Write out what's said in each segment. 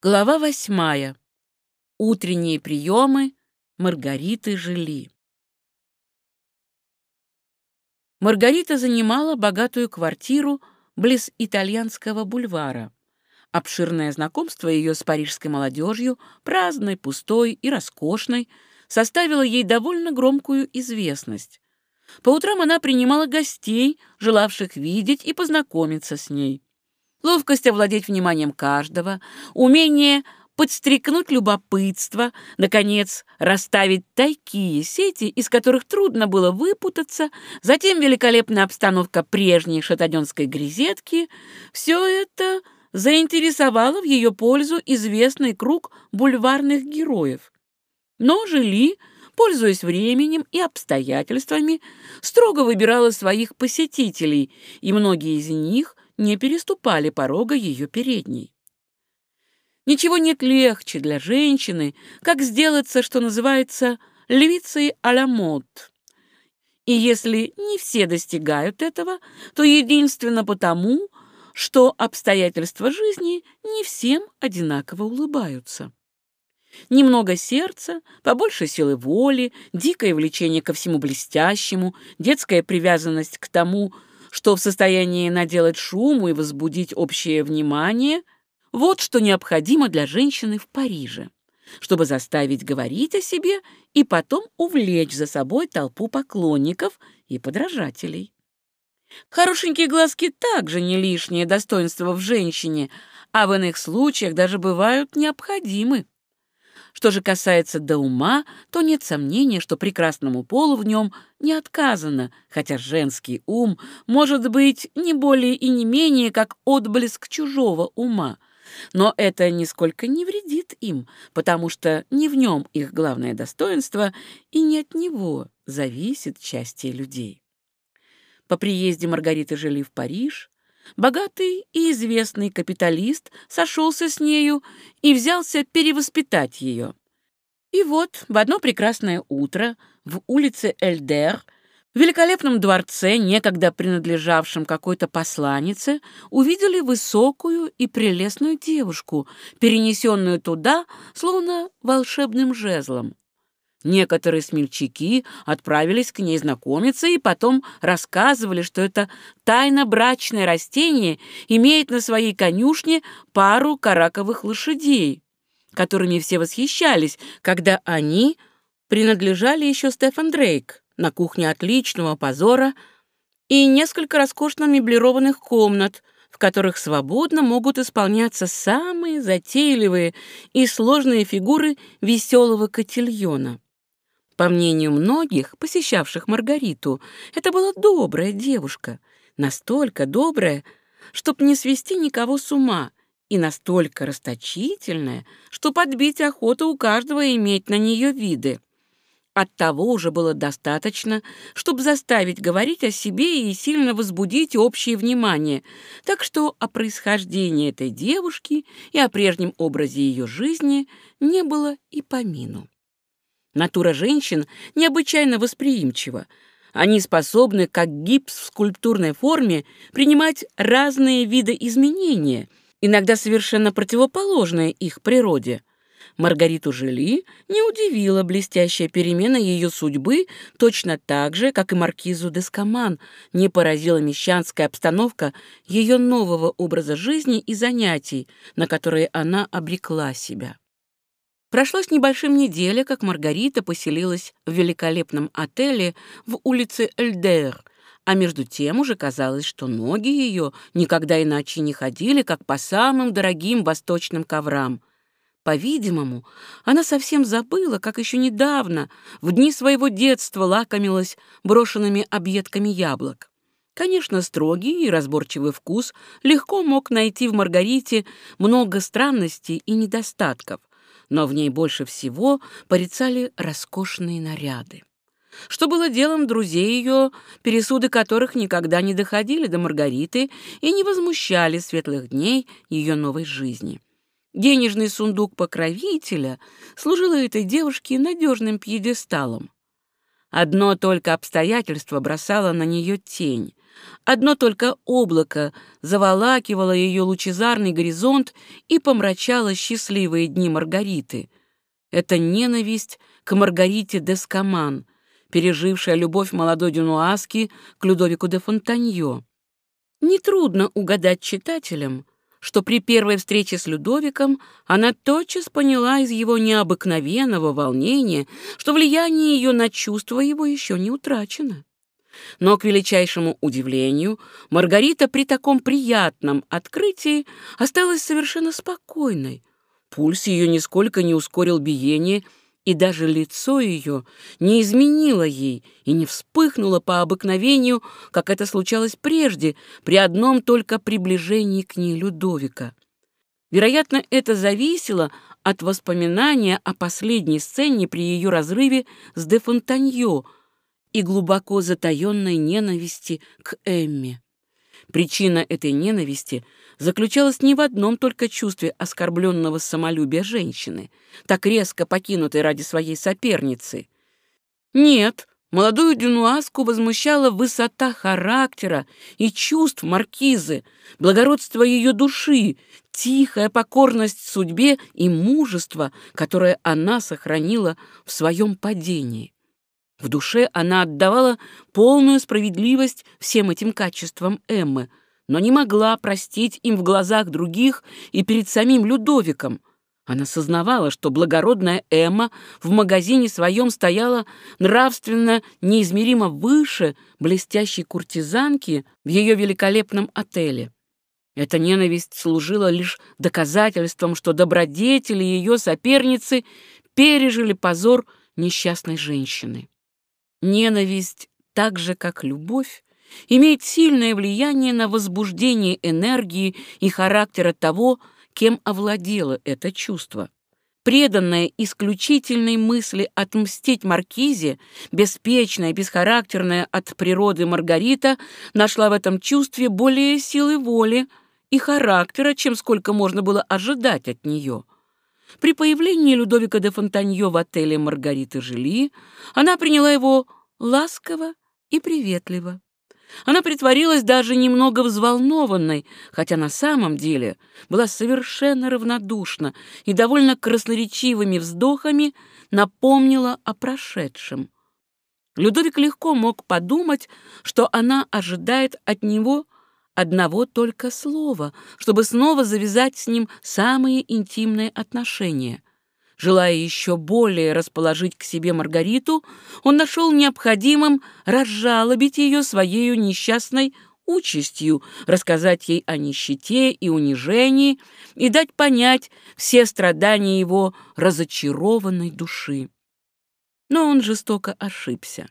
Глава восьмая. Утренние приемы Маргариты Жили. Маргарита занимала богатую квартиру близ итальянского бульвара. Обширное знакомство ее с парижской молодежью, праздной, пустой и роскошной, составило ей довольно громкую известность. По утрам она принимала гостей, желавших видеть и познакомиться с ней ловкость овладеть вниманием каждого, умение подстрекнуть любопытство, наконец, расставить такие сети, из которых трудно было выпутаться, затем великолепная обстановка прежней шатаденской грезетки — все это заинтересовало в ее пользу известный круг бульварных героев. Но Жили, пользуясь временем и обстоятельствами, строго выбирала своих посетителей, и многие из них не переступали порога ее передней. Ничего нет легче для женщины, как сделаться, что называется, львицей а-ля мод. И если не все достигают этого, то единственно потому, что обстоятельства жизни не всем одинаково улыбаются. Немного сердца, побольше силы воли, дикое влечение ко всему блестящему, детская привязанность к тому, что в состоянии наделать шуму и возбудить общее внимание, вот что необходимо для женщины в Париже, чтобы заставить говорить о себе и потом увлечь за собой толпу поклонников и подражателей. Хорошенькие глазки также не лишнее достоинство в женщине, а в иных случаях даже бывают необходимы. Что же касается до ума, то нет сомнения, что прекрасному полу в нем не отказано, хотя женский ум может быть не более и не менее, как отблеск чужого ума. Но это нисколько не вредит им, потому что не в нем их главное достоинство, и не от него зависит счастье людей. По приезде Маргариты жили в Париж, Богатый и известный капиталист сошелся с нею и взялся перевоспитать ее. И вот в одно прекрасное утро в улице Эльдер, в великолепном дворце, некогда принадлежавшем какой-то посланнице, увидели высокую и прелестную девушку, перенесенную туда, словно волшебным жезлом. Некоторые смельчаки отправились к ней знакомиться и потом рассказывали, что это тайно-брачное растение имеет на своей конюшне пару караковых лошадей, которыми все восхищались, когда они принадлежали еще Стефан Дрейк на кухне отличного позора и несколько роскошно меблированных комнат, в которых свободно могут исполняться самые затейливые и сложные фигуры веселого котельона. По мнению многих, посещавших Маргариту, это была добрая девушка, настолько добрая, чтоб не свести никого с ума, и настолько расточительная, что подбить охоту у каждого иметь на нее виды. От того уже было достаточно, чтобы заставить говорить о себе и сильно возбудить общее внимание, так что о происхождении этой девушки и о прежнем образе ее жизни не было и помину. Натура женщин необычайно восприимчива. Они способны, как гипс в скульптурной форме, принимать разные виды изменения, иногда совершенно противоположные их природе. Маргариту Жили не удивила блестящая перемена ее судьбы точно так же, как и маркизу Дескоман не поразила мещанская обстановка ее нового образа жизни и занятий, на которые она обрекла себя. Прошло с небольшим неделя, как Маргарита поселилась в великолепном отеле в улице Эльдер, а между тем уже казалось, что ноги ее никогда иначе не ходили, как по самым дорогим восточным коврам. По-видимому, она совсем забыла, как еще недавно, в дни своего детства, лакомилась брошенными объедками яблок. Конечно, строгий и разборчивый вкус легко мог найти в Маргарите много странностей и недостатков но в ней больше всего порицали роскошные наряды. Что было делом друзей ее, пересуды которых никогда не доходили до Маргариты и не возмущали светлых дней ее новой жизни. Денежный сундук покровителя служил этой девушке надежным пьедесталом. Одно только обстоятельство бросало на нее тень. Одно только облако заволакивало ее лучезарный горизонт и помрачало счастливые дни Маргариты. Это ненависть к Маргарите де Скаман, пережившая любовь молодой Дюнуаски к Людовику де Фонтаньо. Нетрудно угадать читателям, что при первой встрече с Людовиком она тотчас поняла из его необыкновенного волнения, что влияние ее на чувства его еще не утрачено. Но, к величайшему удивлению, Маргарита при таком приятном открытии осталась совершенно спокойной. Пульс ее нисколько не ускорил биение, и даже лицо ее не изменило ей и не вспыхнуло по обыкновению, как это случалось прежде, при одном только приближении к ней Людовика. Вероятно, это зависело от воспоминания о последней сцене при ее разрыве с де Фонтаньо и глубоко затаенной ненависти к Эмме. Причина этой ненависти заключалась не в одном только чувстве оскорбленного самолюбия женщины, так резко покинутой ради своей соперницы. Нет, молодую Дюнуаску возмущала высота характера и чувств маркизы, благородство ее души, тихая покорность судьбе и мужество, которое она сохранила в своем падении. В душе она отдавала полную справедливость всем этим качествам Эммы, но не могла простить им в глазах других и перед самим Людовиком. Она сознавала, что благородная Эмма в магазине своем стояла нравственно неизмеримо выше блестящей куртизанки в ее великолепном отеле. Эта ненависть служила лишь доказательством, что добродетели ее соперницы пережили позор несчастной женщины. Ненависть, так же как любовь, имеет сильное влияние на возбуждение энергии и характера того, кем овладело это чувство. Преданная исключительной мысли отмстить Маркизе, беспечная, бесхарактерная от природы Маргарита нашла в этом чувстве более силы воли и характера, чем сколько можно было ожидать от нее. При появлении Людовика де Фонтаньо в отеле Маргариты Жили она приняла его ласково и приветливо. Она притворилась даже немного взволнованной, хотя на самом деле была совершенно равнодушна и довольно красноречивыми вздохами напомнила о прошедшем. Людовик легко мог подумать, что она ожидает от него одного только слова, чтобы снова завязать с ним самые интимные отношения. Желая еще более расположить к себе Маргариту, он нашел необходимым разжалобить ее своей несчастной участью, рассказать ей о нищете и унижении и дать понять все страдания его разочарованной души. Но он жестоко ошибся.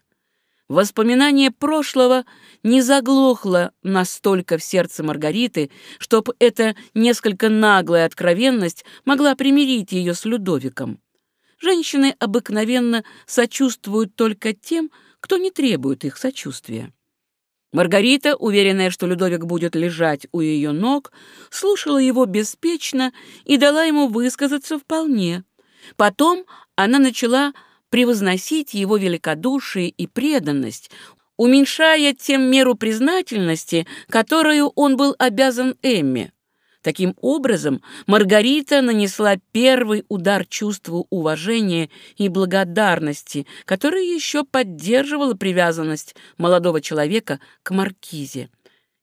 Воспоминание прошлого не заглохло настолько в сердце Маргариты, чтоб эта несколько наглая откровенность могла примирить ее с Людовиком. Женщины обыкновенно сочувствуют только тем, кто не требует их сочувствия. Маргарита, уверенная, что Людовик будет лежать у ее ног, слушала его беспечно и дала ему высказаться вполне. Потом она начала превозносить его великодушие и преданность, уменьшая тем меру признательности, которую он был обязан Эмме. Таким образом, Маргарита нанесла первый удар чувству уважения и благодарности, которое еще поддерживало привязанность молодого человека к маркизе.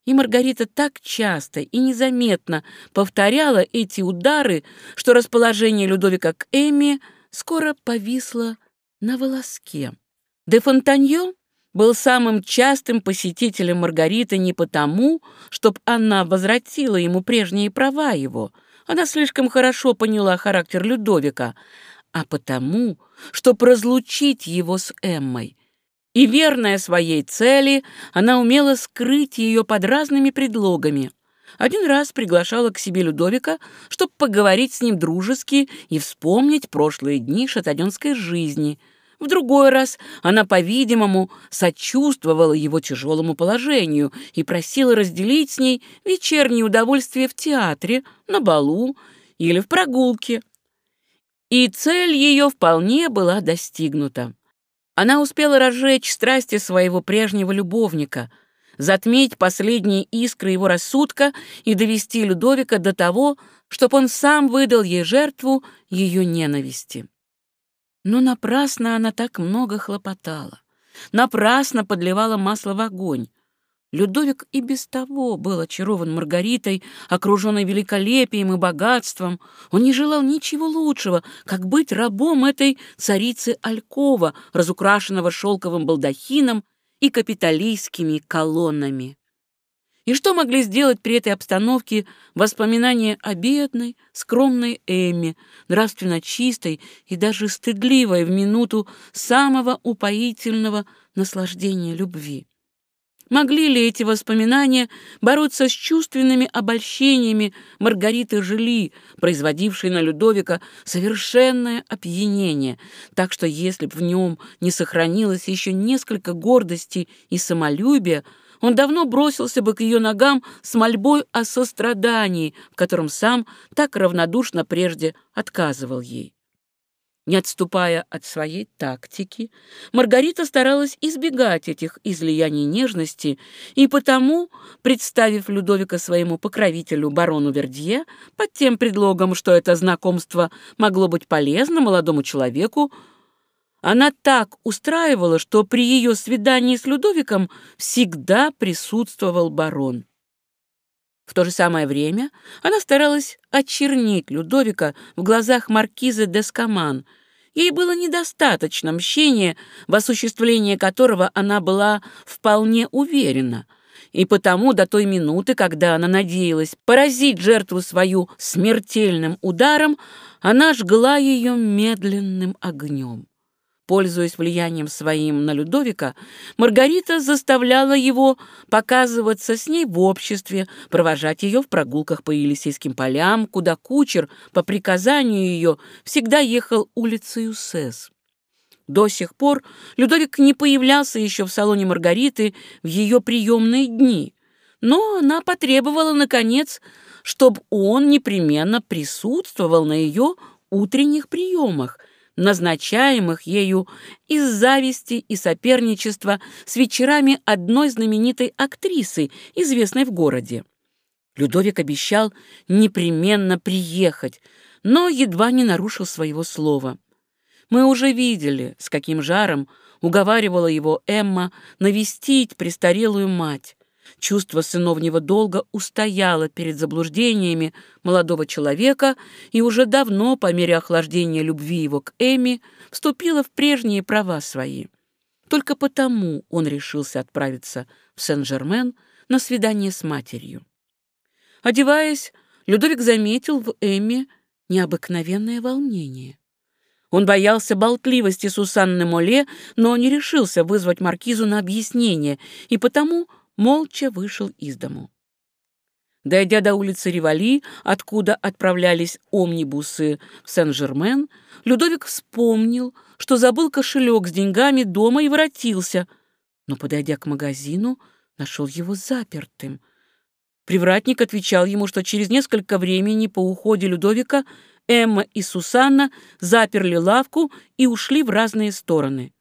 И Маргарита так часто и незаметно повторяла эти удары, что расположение Людовика к Эмме скоро повисло на волоске. Де Фонтаньо был самым частым посетителем Маргариты не потому, чтобы она возвратила ему прежние права его, она слишком хорошо поняла характер Людовика, а потому, чтобы разлучить его с Эммой. И, верная своей цели, она умела скрыть ее под разными предлогами. Один раз приглашала к себе Людовика, чтобы поговорить с ним дружески и вспомнить прошлые дни шатаденской жизни — в другой раз она, по-видимому, сочувствовала его тяжелому положению и просила разделить с ней вечернее удовольствие в театре, на балу или в прогулке. И цель ее вполне была достигнута. Она успела разжечь страсти своего прежнего любовника, затмить последние искры его рассудка и довести Людовика до того, чтобы он сам выдал ей жертву ее ненависти. Но напрасно она так много хлопотала, напрасно подливала масло в огонь. Людовик и без того был очарован Маргаритой, окруженной великолепием и богатством. Он не желал ничего лучшего, как быть рабом этой царицы Алькова, разукрашенного шелковым балдахином и капиталистскими колоннами. И что могли сделать при этой обстановке воспоминания о бедной, скромной Эмме, нравственно чистой и даже стыдливой в минуту самого упоительного наслаждения любви? Могли ли эти воспоминания бороться с чувственными обольщениями Маргариты Жили, производившей на Людовика совершенное опьянение, так что если б в нем не сохранилось еще несколько гордости и самолюбия, он давно бросился бы к ее ногам с мольбой о сострадании, в котором сам так равнодушно прежде отказывал ей. Не отступая от своей тактики, Маргарита старалась избегать этих излияний нежности, и потому, представив Людовика своему покровителю барону Вердье, под тем предлогом, что это знакомство могло быть полезно молодому человеку, она так устраивала, что при ее свидании с Людовиком всегда присутствовал барон. В то же самое время она старалась очернить Людовика в глазах маркизы де Скаман. Ей было недостаточно мщения, в осуществлении которого она была вполне уверена, и потому до той минуты, когда она надеялась поразить жертву свою смертельным ударом, она жгла ее медленным огнем. Пользуясь влиянием своим на Людовика, Маргарита заставляла его показываться с ней в обществе, провожать ее в прогулках по Елисейским полям, куда кучер, по приказанию ее, всегда ехал улицей Сес. До сих пор Людовик не появлялся еще в салоне Маргариты в ее приемные дни, но она потребовала, наконец, чтобы он непременно присутствовал на ее утренних приемах – назначаемых ею из зависти и соперничества с вечерами одной знаменитой актрисы, известной в городе. Людовик обещал непременно приехать, но едва не нарушил своего слова. Мы уже видели, с каким жаром уговаривала его Эмма навестить престарелую мать. Чувство сыновнего долга устояло перед заблуждениями молодого человека и уже давно, по мере охлаждения любви его к Эми, вступило в прежние права свои. Только потому он решился отправиться в Сен-Жермен на свидание с матерью. Одеваясь, Людовик заметил в Эми необыкновенное волнение. Он боялся болтливости Сусанны Моле, но не решился вызвать маркизу на объяснение, и потому молча вышел из дому. Дойдя до улицы Ривали, откуда отправлялись омнибусы в Сен-Жермен, Людовик вспомнил, что забыл кошелек с деньгами дома и воротился, но, подойдя к магазину, нашел его запертым. Привратник отвечал ему, что через несколько времени по уходе Людовика Эмма и Сусанна заперли лавку и ушли в разные стороны.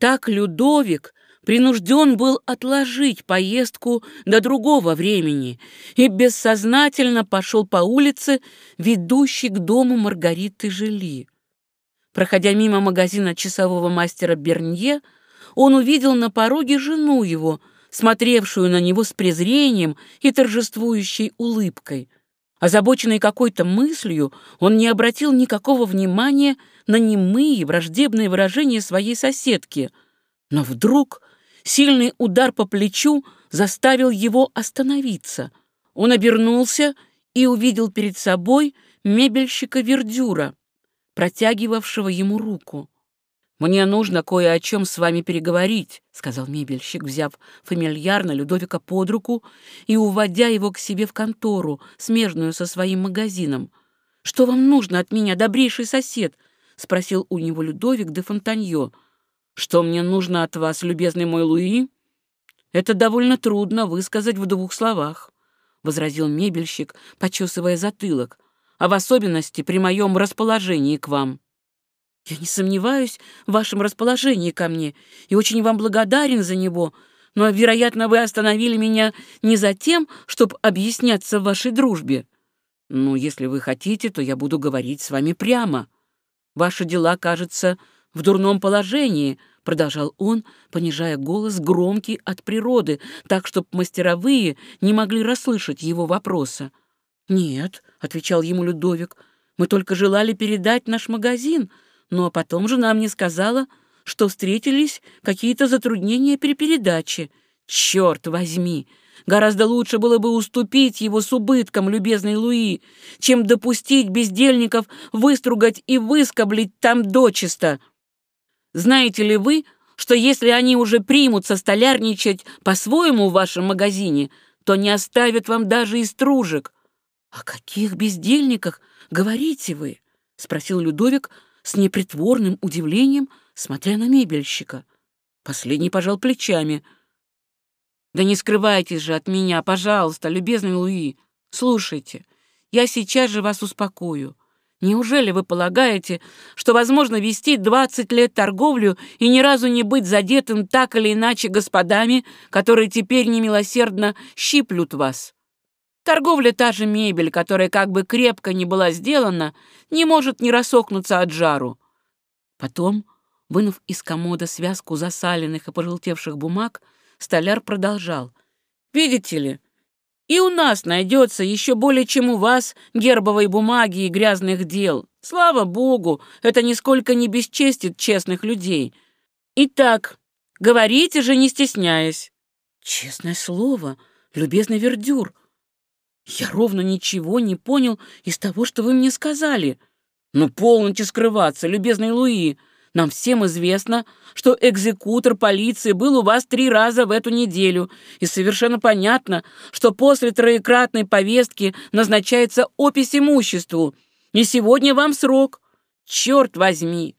Так Людовик принужден был отложить поездку до другого времени и бессознательно пошел по улице, ведущей к дому Маргариты Жили. Проходя мимо магазина часового мастера Бернье, он увидел на пороге жену его, смотревшую на него с презрением и торжествующей улыбкой. Озабоченный какой-то мыслью, он не обратил никакого внимания на немые враждебные выражения своей соседки. Но вдруг Сильный удар по плечу заставил его остановиться. Он обернулся и увидел перед собой мебельщика Вердюра, протягивавшего ему руку. «Мне нужно кое о чем с вами переговорить», — сказал мебельщик, взяв фамильярно Людовика под руку и уводя его к себе в контору, смежную со своим магазином. «Что вам нужно от меня, добрейший сосед?» — спросил у него Людовик де Фонтаньо. Что мне нужно от вас, любезный мой Луи? Это довольно трудно высказать в двух словах, — возразил мебельщик, почесывая затылок, а в особенности при моем расположении к вам. Я не сомневаюсь в вашем расположении ко мне и очень вам благодарен за него, но, вероятно, вы остановили меня не за тем, чтобы объясняться в вашей дружбе. Ну, если вы хотите, то я буду говорить с вами прямо. Ваши дела, кажется, в дурном положении, — продолжал он, понижая голос, громкий от природы, так, чтобы мастеровые не могли расслышать его вопроса. «Нет», — отвечал ему Людовик, — «мы только желали передать наш магазин, но потом жена мне сказала, что встретились какие-то затруднения при передаче. Черт возьми! Гораздо лучше было бы уступить его с убытком, любезный Луи, чем допустить бездельников выстругать и выскоблить там дочисто. Знаете ли вы, что если они уже примутся столярничать по-своему в вашем магазине, то не оставят вам даже и стружек? — О каких бездельниках говорите вы? — спросил Людовик с непритворным удивлением, смотря на мебельщика. Последний пожал плечами. «Да не скрывайтесь же от меня, пожалуйста, любезный Луи. Слушайте, я сейчас же вас успокою. Неужели вы полагаете, что возможно вести двадцать лет торговлю и ни разу не быть задетым так или иначе господами, которые теперь немилосердно щиплют вас? Торговля та же мебель, которая как бы крепко не была сделана, не может не рассохнуться от жару. Потом Вынув из комода связку засаленных и пожелтевших бумаг, столяр продолжал. «Видите ли, и у нас найдется еще более, чем у вас, гербовой бумаги и грязных дел. Слава богу, это нисколько не бесчестит честных людей. Итак, говорите же, не стесняясь». «Честное слово, любезный Вердюр, я ровно ничего не понял из того, что вы мне сказали». «Ну, полностью скрываться, любезный Луи», нам всем известно, что экзекутор полиции был у вас три раза в эту неделю, и совершенно понятно, что после троекратной повестки назначается опись имуществу. И сегодня вам срок. Черт возьми!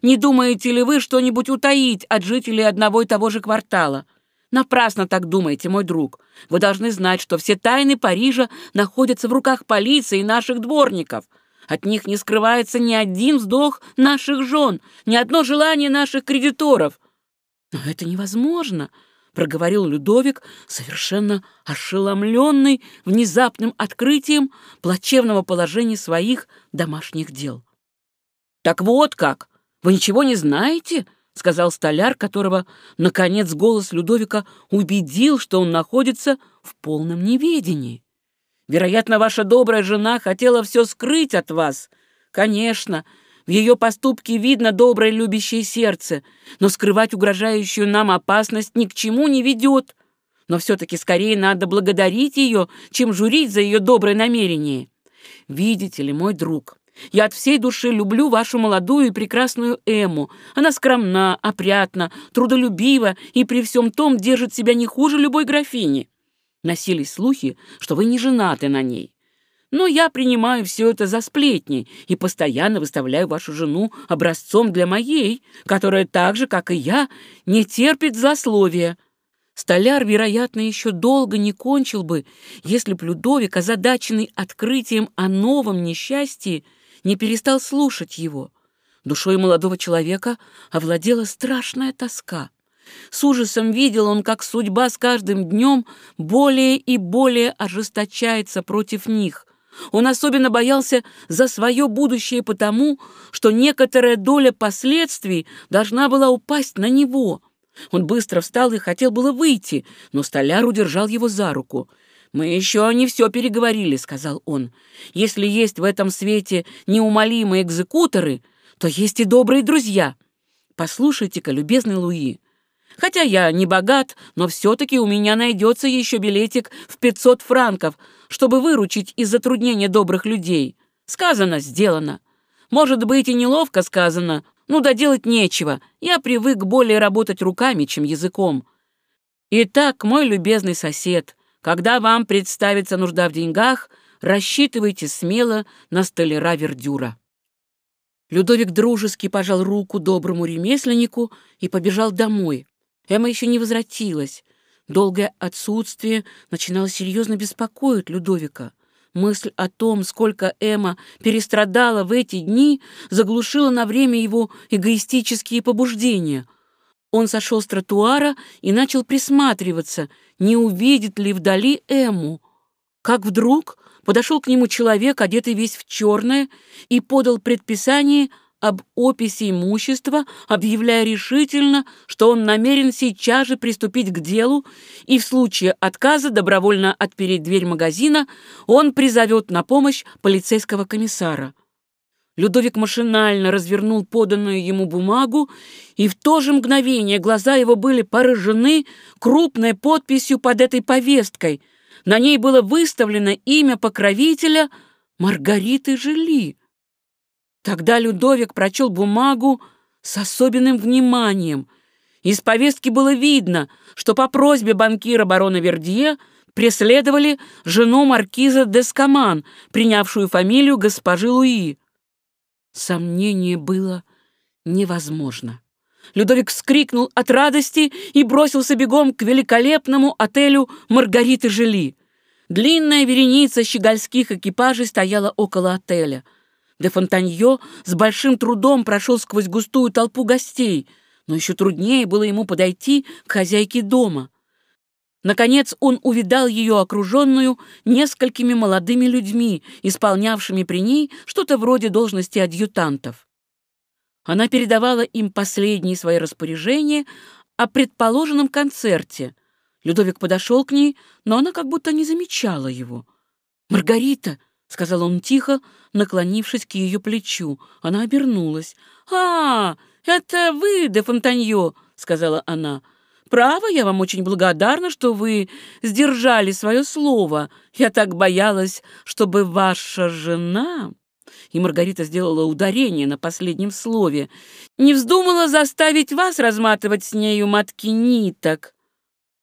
Не думаете ли вы что-нибудь утаить от жителей одного и того же квартала? Напрасно так думаете, мой друг. Вы должны знать, что все тайны Парижа находятся в руках полиции и наших дворников — от них не скрывается ни один вздох наших жен, ни одно желание наших кредиторов. Но это невозможно, — проговорил Людовик, совершенно ошеломленный внезапным открытием плачевного положения своих домашних дел. «Так вот как! Вы ничего не знаете?» — сказал столяр, которого, наконец, голос Людовика убедил, что он находится в полном неведении. Вероятно, ваша добрая жена хотела все скрыть от вас. Конечно, в ее поступке видно доброе любящее сердце, но скрывать угрожающую нам опасность ни к чему не ведет. Но все-таки скорее надо благодарить ее, чем журить за ее доброе намерение. Видите ли, мой друг, я от всей души люблю вашу молодую и прекрасную Эму. Она скромна, опрятна, трудолюбива и при всем том держит себя не хуже любой графини. Носились слухи, что вы не женаты на ней. Но я принимаю все это за сплетни и постоянно выставляю вашу жену образцом для моей, которая так же, как и я, не терпит злословия. Столяр, вероятно, еще долго не кончил бы, если б Людовик, озадаченный открытием о новом несчастье, не перестал слушать его. Душой молодого человека овладела страшная тоска. С ужасом видел он, как судьба с каждым днем более и более ожесточается против них. Он особенно боялся за свое будущее потому, что некоторая доля последствий должна была упасть на него. Он быстро встал и хотел было выйти, но столяр удержал его за руку. «Мы еще не все переговорили», — сказал он. «Если есть в этом свете неумолимые экзекуторы, то есть и добрые друзья. Послушайте-ка, любезный Луи, Хотя я не богат, но все-таки у меня найдется еще билетик в 500 франков, чтобы выручить из затруднения добрых людей. Сказано, сделано. Может быть, и неловко сказано, ну да делать нечего. Я привык более работать руками, чем языком. Итак, мой любезный сосед, когда вам представится нужда в деньгах, рассчитывайте смело на столяра Вердюра. Людовик дружески пожал руку доброму ремесленнику и побежал домой. Эмма еще не возвратилась. Долгое отсутствие начинало серьезно беспокоить Людовика. Мысль о том, сколько Эмма перестрадала в эти дни, заглушила на время его эгоистические побуждения. Он сошел с тротуара и начал присматриваться, не увидит ли вдали Эму. Как вдруг подошел к нему человек, одетый весь в черное, и подал предписание об описи имущества, объявляя решительно, что он намерен сейчас же приступить к делу, и в случае отказа добровольно отпереть дверь магазина он призовет на помощь полицейского комиссара. Людовик машинально развернул поданную ему бумагу, и в то же мгновение глаза его были поражены крупной подписью под этой повесткой. На ней было выставлено имя покровителя Маргариты Жили. Тогда Людовик прочел бумагу с особенным вниманием. Из повестки было видно, что по просьбе банкира барона Вердье преследовали жену маркиза Дескаман, принявшую фамилию госпожи Луи. Сомнение было невозможно. Людовик вскрикнул от радости и бросился бегом к великолепному отелю Маргариты Жили. Длинная вереница щегольских экипажей стояла около отеля. Де Фонтанье с большим трудом прошел сквозь густую толпу гостей, но еще труднее было ему подойти к хозяйке дома. Наконец он увидал ее окруженную несколькими молодыми людьми, исполнявшими при ней что-то вроде должности адъютантов. Она передавала им последние свои распоряжения о предположенном концерте. Людовик подошел к ней, но она как будто не замечала его. «Маргарита!» — сказал он тихо, наклонившись к ее плечу. Она обернулась. «А, это вы, де Фонтанье!» — сказала она. Право, я вам очень благодарна, что вы сдержали свое слово. Я так боялась, чтобы ваша жена...» И Маргарита сделала ударение на последнем слове. «Не вздумала заставить вас разматывать с нею матки ниток».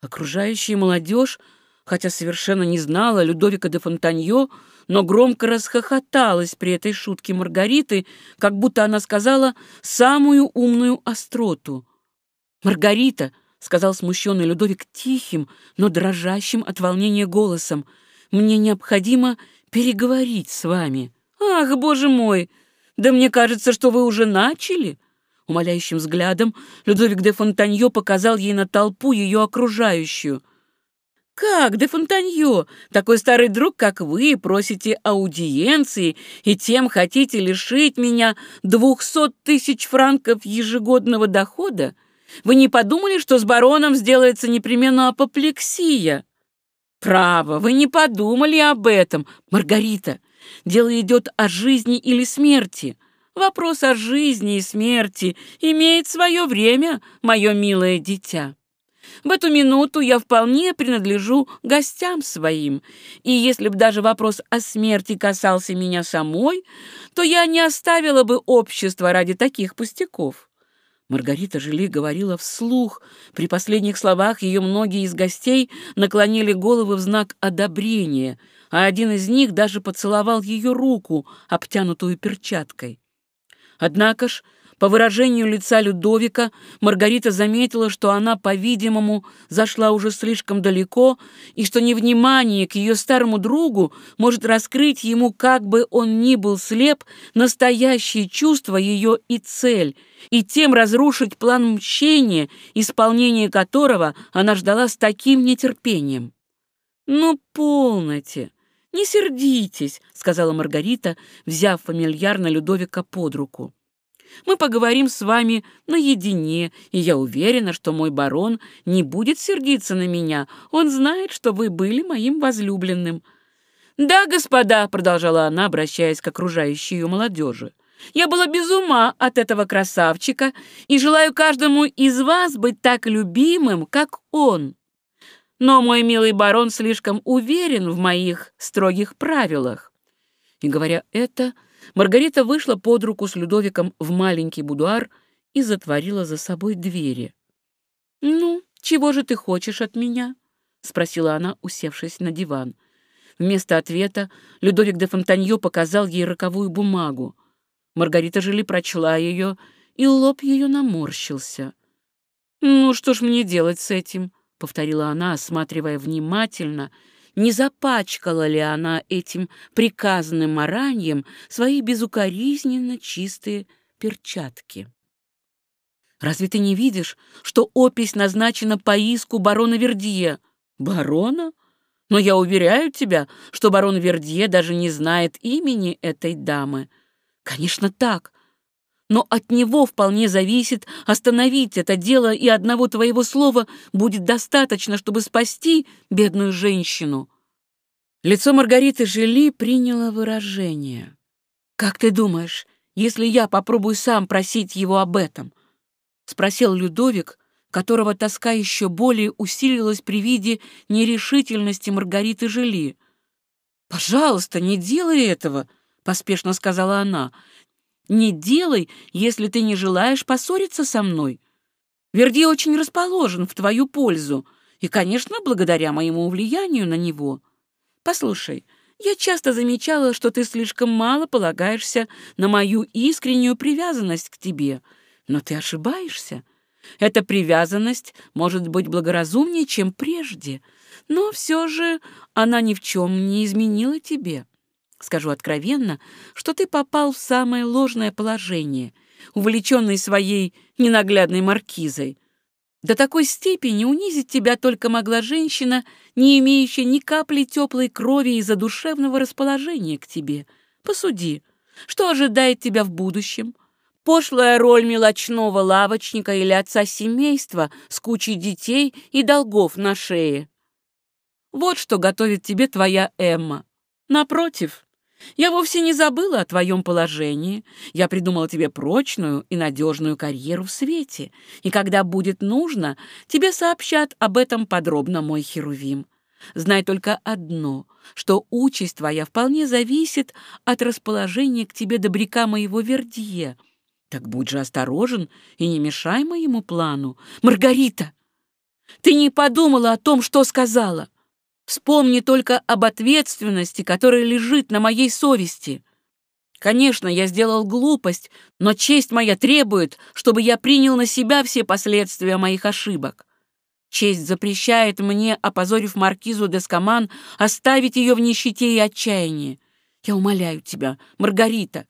Окружающая молодежь, хотя совершенно не знала Людовика де Фонтаньо, но громко расхохоталась при этой шутке Маргариты, как будто она сказала самую умную остроту. «Маргарита!» — сказал смущенный Людовик тихим, но дрожащим от волнения голосом. «Мне необходимо переговорить с вами». «Ах, боже мой! Да мне кажется, что вы уже начали!» Умоляющим взглядом Людовик де Фонтаньо показал ей на толпу ее окружающую. «Как, де Фонтаньо, такой старый друг, как вы, просите аудиенции и тем хотите лишить меня двухсот тысяч франков ежегодного дохода?» Вы не подумали, что с бароном сделается непременно апоплексия? Право, вы не подумали об этом, Маргарита. Дело идет о жизни или смерти. Вопрос о жизни и смерти имеет свое время, мое милое дитя. В эту минуту я вполне принадлежу гостям своим, и если бы даже вопрос о смерти касался меня самой, то я не оставила бы общество ради таких пустяков. Маргарита Жили говорила вслух. При последних словах ее многие из гостей наклонили головы в знак одобрения, а один из них даже поцеловал ее руку, обтянутую перчаткой. Однако ж по выражению лица Людовика Маргарита заметила, что она, по-видимому, зашла уже слишком далеко и что невнимание к ее старому другу может раскрыть ему, как бы он ни был слеп, настоящие чувства ее и цель, и тем разрушить план мщения, исполнение которого она ждала с таким нетерпением. «Ну, полноте!» «Не сердитесь», — сказала Маргарита, взяв фамильярно Людовика под руку. Мы поговорим с вами наедине, и я уверена, что мой барон не будет сердиться на меня. Он знает, что вы были моим возлюбленным». «Да, господа», — продолжала она, обращаясь к окружающей ее молодежи, «я была без ума от этого красавчика и желаю каждому из вас быть так любимым, как он. Но мой милый барон слишком уверен в моих строгих правилах». И, говоря это, — Маргарита вышла под руку с Людовиком в маленький будуар и затворила за собой двери. «Ну, чего же ты хочешь от меня?» — спросила она, усевшись на диван. Вместо ответа Людовик де Фонтанье показал ей роковую бумагу. Маргарита Жили прочла ее, и лоб ее наморщился. «Ну, что ж мне делать с этим?» — повторила она, осматривая внимательно — не запачкала ли она этим приказанным мараньем свои безукоризненно чистые перчатки. Разве ты не видишь, что опись назначена по иску барона Вердье? Барона? Но я уверяю тебя, что барон Вердье даже не знает имени этой дамы. Конечно, так. Но от него вполне зависит остановить это дело, и одного твоего слова будет достаточно, чтобы спасти бедную женщину. Лицо Маргариты Жили приняло выражение. «Как ты думаешь, если я попробую сам просить его об этом?» — спросил Людовик, которого тоска еще более усилилась при виде нерешительности Маргариты Жили. «Пожалуйста, не делай этого», — поспешно сказала она. «Не делай, если ты не желаешь поссориться со мной. Верди очень расположен в твою пользу, и, конечно, благодаря моему влиянию на него». Послушай, я часто замечала, что ты слишком мало полагаешься на мою искреннюю привязанность к тебе, но ты ошибаешься. Эта привязанность может быть благоразумнее, чем прежде, но все же она ни в чем не изменила тебе. Скажу откровенно, что ты попал в самое ложное положение, увлеченный своей ненаглядной маркизой. До такой степени унизить тебя только могла женщина, не имеющая ни капли теплой крови и задушевного расположения к тебе. Посуди, что ожидает тебя в будущем? Пошлая роль мелочного лавочника или отца семейства с кучей детей и долгов на шее. Вот что готовит тебе твоя Эмма. Напротив, я вовсе не забыла о твоем положении. Я придумала тебе прочную и надежную карьеру в свете, и когда будет нужно, тебе сообщат об этом подробно мой Херувим. Знай только одно, что участь твоя вполне зависит от расположения к тебе добряка моего Вердье. Так будь же осторожен и не мешай моему плану. Маргарита, ты не подумала о том, что сказала?» Вспомни только об ответственности, которая лежит на моей совести. Конечно, я сделал глупость, но честь моя требует, чтобы я принял на себя все последствия моих ошибок. Честь запрещает мне, опозорив маркизу Дескоман, оставить ее в нищете и отчаянии. Я умоляю тебя, Маргарита,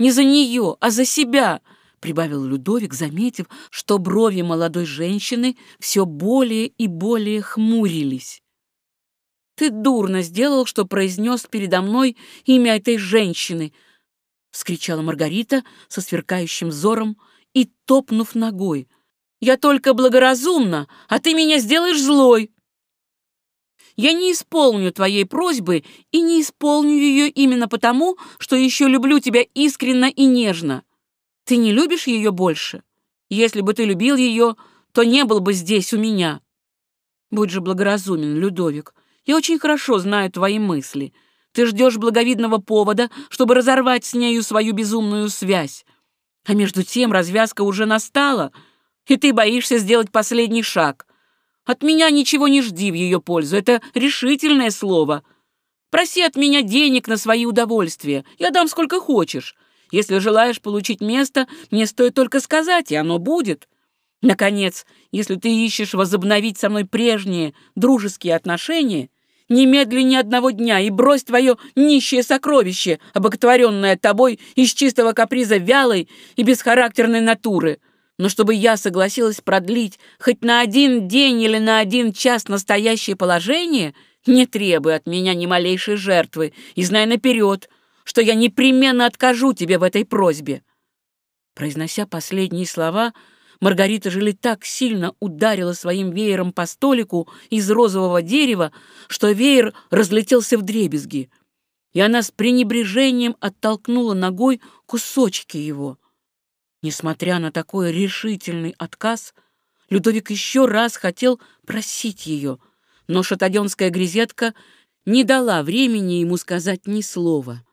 не за нее, а за себя, — прибавил Людовик, заметив, что брови молодой женщины все более и более хмурились. Ты дурно сделал, что произнес передо мной имя этой женщины!» — вскричала Маргарита со сверкающим взором и топнув ногой. «Я только благоразумна, а ты меня сделаешь злой!» Я не исполню твоей просьбы и не исполню ее именно потому, что еще люблю тебя искренно и нежно. Ты не любишь ее больше? Если бы ты любил ее, то не был бы здесь у меня. Будь же благоразумен, Людовик. Я очень хорошо знаю твои мысли. Ты ждешь благовидного повода, чтобы разорвать с нею свою безумную связь. А между тем развязка уже настала, и ты боишься сделать последний шаг. От меня ничего не жди в ее пользу, это решительное слово. Проси от меня денег на свои удовольствия, я дам сколько хочешь. Если желаешь получить место, мне стоит только сказать, и оно будет. Наконец, если ты ищешь возобновить со мной прежние дружеские отношения, немедли ни одного дня и брось твое нищее сокровище, обоготворенное тобой из чистого каприза вялой и бесхарактерной натуры. Но чтобы я согласилась продлить хоть на один день или на один час настоящее положение, не требуй от меня ни малейшей жертвы и знай наперед, что я непременно откажу тебе в этой просьбе». Произнося последние слова, Маргарита Жили так сильно ударила своим веером по столику из розового дерева, что веер разлетелся в дребезги, и она с пренебрежением оттолкнула ногой кусочки его. Несмотря на такой решительный отказ, Людовик еще раз хотел просить ее, но шатаденская грезетка не дала времени ему сказать ни слова.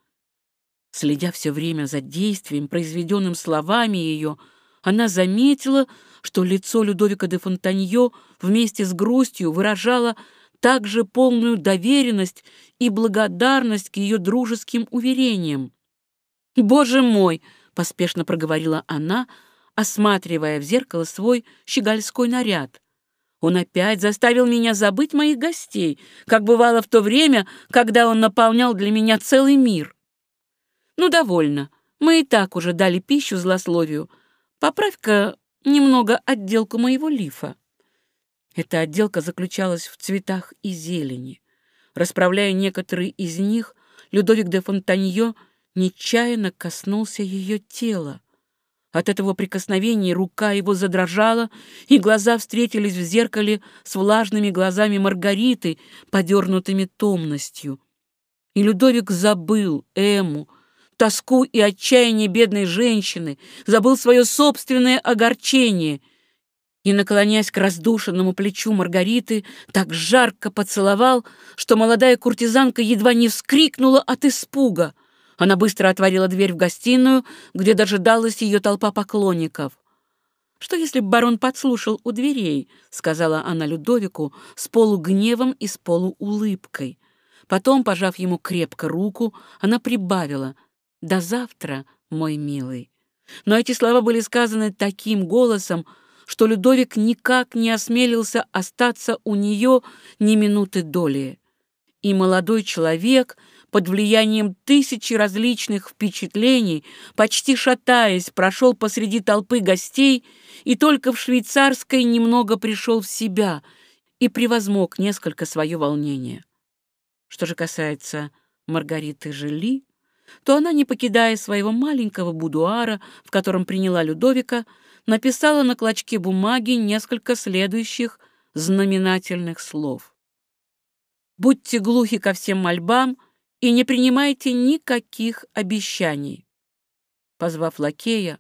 Следя все время за действием, произведенным словами ее, она заметила, что лицо Людовика де Фонтаньо вместе с грустью выражало также полную доверенность и благодарность к ее дружеским уверениям. «Боже мой!» — поспешно проговорила она, осматривая в зеркало свой щегольской наряд. «Он опять заставил меня забыть моих гостей, как бывало в то время, когда он наполнял для меня целый мир. Ну, довольно, мы и так уже дали пищу злословию. Поправь-ка немного отделку моего лифа». Эта отделка заключалась в цветах и зелени. Расправляя некоторые из них, Людовик де Фонтаньо нечаянно коснулся ее тела. От этого прикосновения рука его задрожала, и глаза встретились в зеркале с влажными глазами Маргариты, подернутыми томностью. И Людовик забыл Эму, тоску и отчаяние бедной женщины, забыл свое собственное огорчение и, наклоняясь к раздушенному плечу Маргариты, так жарко поцеловал, что молодая куртизанка едва не вскрикнула от испуга — она быстро отворила дверь в гостиную, где дожидалась ее толпа поклонников. «Что, если бы барон подслушал у дверей?» — сказала она Людовику с полугневом и с полуулыбкой. Потом, пожав ему крепко руку, она прибавила «До завтра, мой милый». Но эти слова были сказаны таким голосом, что Людовик никак не осмелился остаться у нее ни минуты доли. И молодой человек — под влиянием тысячи различных впечатлений, почти шатаясь, прошел посреди толпы гостей и только в швейцарской немного пришел в себя и превозмог несколько свое волнение. Что же касается Маргариты Жили, то она, не покидая своего маленького будуара, в котором приняла Людовика, написала на клочке бумаги несколько следующих знаменательных слов. «Будьте глухи ко всем мольбам, и не принимайте никаких обещаний. Позвав лакея,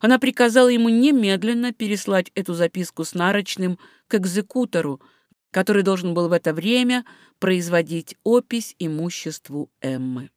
она приказала ему немедленно переслать эту записку с нарочным к экзекутору, который должен был в это время производить опись имуществу Эммы.